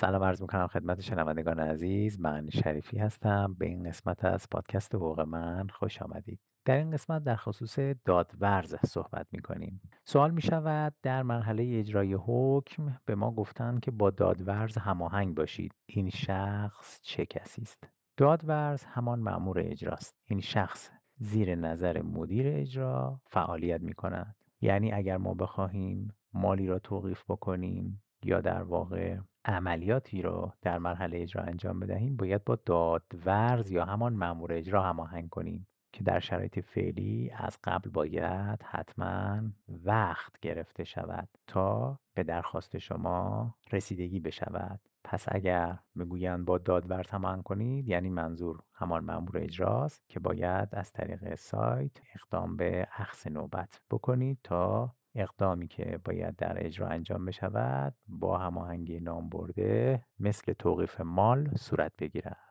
سلام عرض می‌کنم خدمت شنوندگان عزیز. من شریفی هستم. به این قسمت از پادکست حقوق من خوش آمدید. در این قسمت در خصوص دادورز صحبت می‌کنیم. سوال می‌شود در مرحله اجرای حکم به ما گفتن که با دادورز هماهنگ باشید. این شخص چه کسی است؟ دادورز همان مأمور اجراست. این شخص زیر نظر مدیر اجرا فعالیت می‌کند. یعنی اگر ما بخواهیم مالی را توقیف بکنیم یا در واقع عملیاتی رو در مرحله اجرا انجام بدهیم باید با دادورز یا همان مأمور اجرا هماهنگ کنیم که در شرایط فعلی از قبل باید حتما وقت گرفته شود تا به درخواست شما رسیدگی بشود. پس اگر بگویند با دادورز هماهنگ کنید یعنی منظور همان مأمور اجراست که باید از طریق سایت اقدام به اخذ نوبت بکنید تا اقدامی که باید در اجرا انجام بشود با هماهنگی نام برده مثل توقیف مال صورت بگیرد.